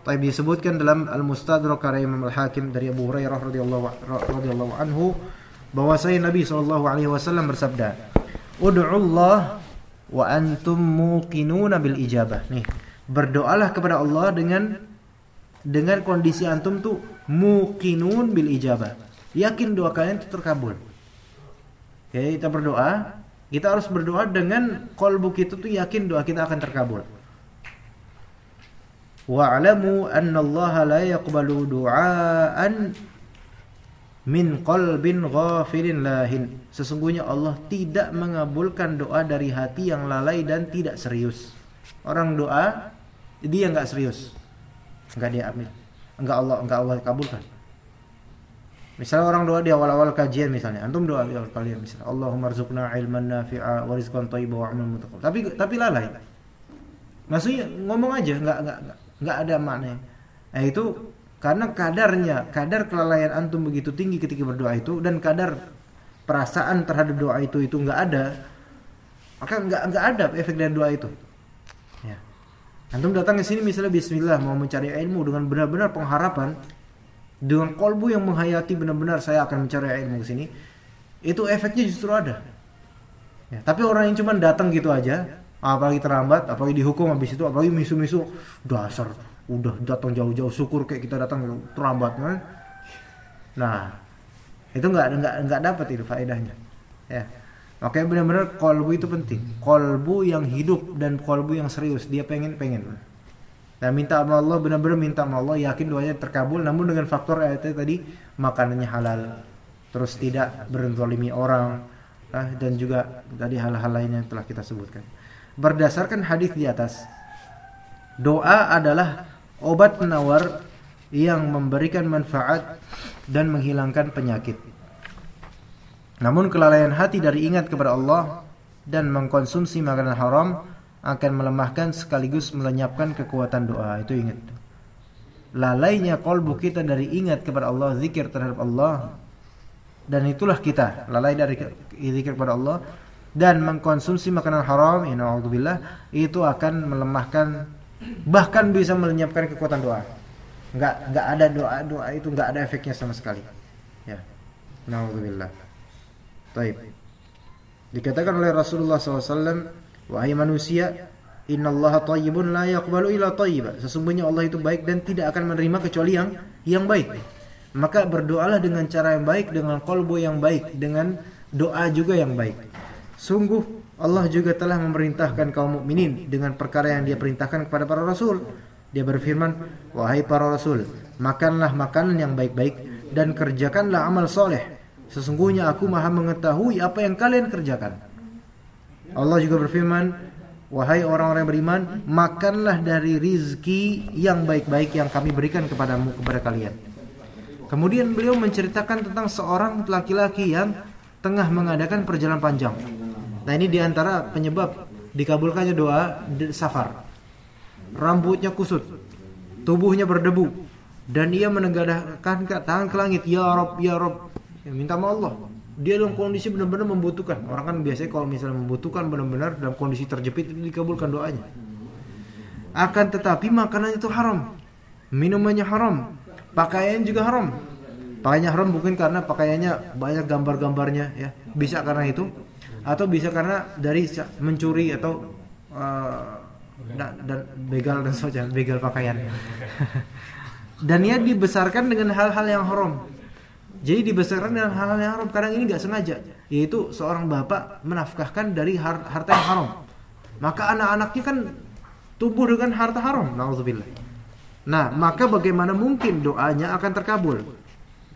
Tapi disebutkan dalam Al-Mustadrak karya Imam Al-Hakim dari Abu Hurairah radhiyallahu radhiyallahu anhu bahwasanya Nabi sallallahu alaihi wasallam bersabda, "Ud'u Allah wa antum muqinuna bil ijabah." Nih, berdoalah kepada Allah dengan dengan kondisi antum tuh muqinun bil ijabah. Yakin doa kalian itu terkabul. Ya, kita berdoa, kita harus berdoa dengan kolbu kita tuh yakin doa kita akan terkabul. Wa'lamu anna Allah la yaqbalu du'aan min qalbin ghafilin lahin. Sesungguhnya Allah tidak mengabulkan doa dari hati yang lalai dan tidak serius. Orang doa dia nggak serius, nggak dia ambil, nggak Allah nggak Allah kabulkan. Misalnya orang doa di awal-awal kajian misalnya, antum doa di awal kalian misalnya, Allahumma rzuqna ilman nafi'a wa rizqan thayyiban wa amalan mutaqabbal. Tapi tapi lalai. Maksudnya ngomong aja, nggak nggak nggak, nggak ada maknanya. Nah itu karena kadarnya, kadar kelalaian antum begitu tinggi ketika berdoa itu dan kadar perasaan terhadap doa itu itu nggak ada, maka nggak nggak ada efek dari doa itu. Ya. Antum datang ke sini misalnya Bismillah mau mencari ilmu dengan benar-benar pengharapan, dengan kolbu yang menghayati benar-benar saya akan mencari ilmu sini itu efeknya justru ada ya, tapi orang yang cuma datang gitu aja apalagi terlambat apalagi dihukum habis itu apalagi misu-misu. Dasar udah datang jauh-jauh syukur kayak kita datang terlambat kan? Nah itu nggak nggak nggak dapat itu faedahnya ya. Makanya benar-benar kolbu itu penting. Kolbu yang hidup dan kolbu yang serius dia pengen pengen. Dan minta sama Allah benar-benar minta sama Allah yakin doanya terkabul namun dengan faktor ayatnya tadi makanannya halal. Terus tidak berzalimi orang ah, dan juga tadi hal-hal lain yang telah kita sebutkan berdasarkan hadis di atas doa adalah obat penawar yang memberikan manfaat dan menghilangkan penyakit namun kelalaian hati dari ingat kepada Allah dan mengkonsumsi makanan haram akan melemahkan sekaligus melenyapkan kekuatan doa. Itu ingat. Lalainya kolbu kita dari ingat kepada Allah, zikir terhadap Allah. Dan itulah kita, lalai dari zikir kepada Allah dan mengkonsumsi makanan haram, innaudzubillah, itu akan melemahkan bahkan bisa melenyapkan kekuatan doa. Enggak enggak ada doa-doa itu enggak ada efeknya sama sekali. Ya. Naudzubillah. Baik. Dikatakan oleh Rasulullah SAW Wahai manusia, innallaha thayyibun la yaqbalu illa thayyiba. Sesungguhnya Allah itu baik dan tidak akan menerima kecuali yang yang baik. Maka berdoalah dengan cara yang baik, dengan kolbu yang baik, dengan doa juga yang baik. Sungguh Allah juga telah memerintahkan kaum mukminin dengan perkara yang Dia perintahkan kepada para rasul. Dia berfirman, "Wahai para rasul, makanlah makanan yang baik-baik dan kerjakanlah amal soleh. Sesungguhnya aku Maha mengetahui apa yang kalian kerjakan." Allah juga berfirman, Wahai orang-orang beriman, makanlah dari rizki yang baik-baik yang kami berikan kepadamu kepada kalian. Kemudian beliau menceritakan tentang seorang laki-laki yang tengah mengadakan perjalanan panjang. Nah ini di antara penyebab dikabulkannya doa safar. Rambutnya kusut, tubuhnya berdebu, dan ia menegakkan tangan ke langit, Ya Rob, Ya Rob, ya, minta sama Allah. Dia dalam kondisi benar-benar membutuhkan. Orang kan biasanya kalau misalnya membutuhkan benar-benar dalam kondisi terjepit itu dikabulkan doanya. Akan tetapi makanan itu haram minumannya haram pakaian juga haram. Pakaiannya haram bukan karena pakaiannya banyak gambar-gambarnya ya. Bisa karena itu atau bisa karena dari mencuri atau uh, dan, dan begal dan sebagainya begal pakaian dan ia dibesarkan dengan hal-hal yang haram jadi dibesarkan dengan hal-hal yang haram. Kadang ini nggak sengaja, yaitu seorang bapak menafkahkan dari har harta yang haram. Maka anak-anaknya kan tumbuh dengan harta haram. Nauzubillah. Nah, maka bagaimana mungkin doanya akan terkabul?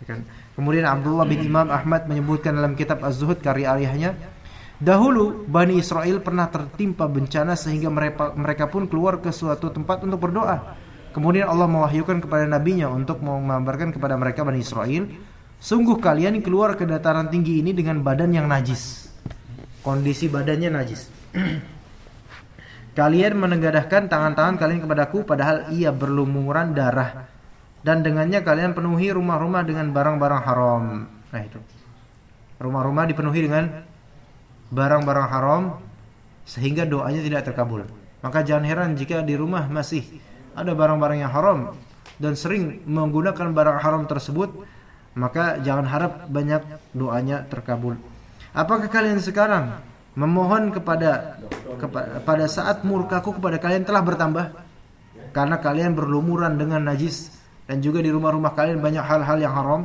Kan? Kemudian Abdullah bin Imam Ahmad menyebutkan dalam kitab Az-Zuhud karya ayahnya, dahulu Bani Israel pernah tertimpa bencana sehingga mereka, pun keluar ke suatu tempat untuk berdoa. Kemudian Allah mewahyukan kepada nabinya untuk mengabarkan kepada mereka Bani Israel Sungguh kalian keluar ke dataran tinggi ini dengan badan yang najis. Kondisi badannya najis. kalian menegadahkan tangan-tangan kalian kepadaku padahal ia berlumuran darah. Dan dengannya kalian penuhi rumah-rumah dengan barang-barang haram. Nah itu. Rumah-rumah dipenuhi dengan barang-barang haram sehingga doanya tidak terkabul. Maka jangan heran jika di rumah masih ada barang-barang yang haram dan sering menggunakan barang haram tersebut, maka jangan harap banyak doanya terkabul. Apakah kalian sekarang memohon kepada pada saat murkaku kepada kalian telah bertambah karena kalian berlumuran dengan najis dan juga di rumah-rumah kalian banyak hal-hal yang haram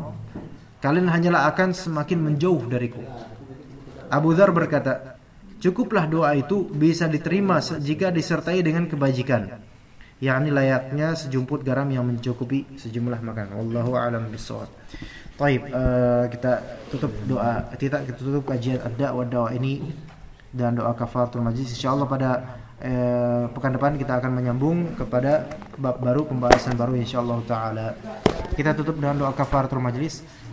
kalian hanyalah akan semakin menjauh dariku Abu Dhar berkata cukuplah doa itu bisa diterima jika disertai dengan kebajikan. Yakni layaknya sejumput garam yang mencukupi sejumlah makan wallahu alam bisawab Taib, uh, kita tutup doa kita kita tutup kajian ada doa ini dan doa kafaratul majlis. Insyaallah pada eh, pekan depan kita akan menyambung kepada bab baru pembahasan baru insyaallah taala. Kita tutup dengan doa kafaratul majlis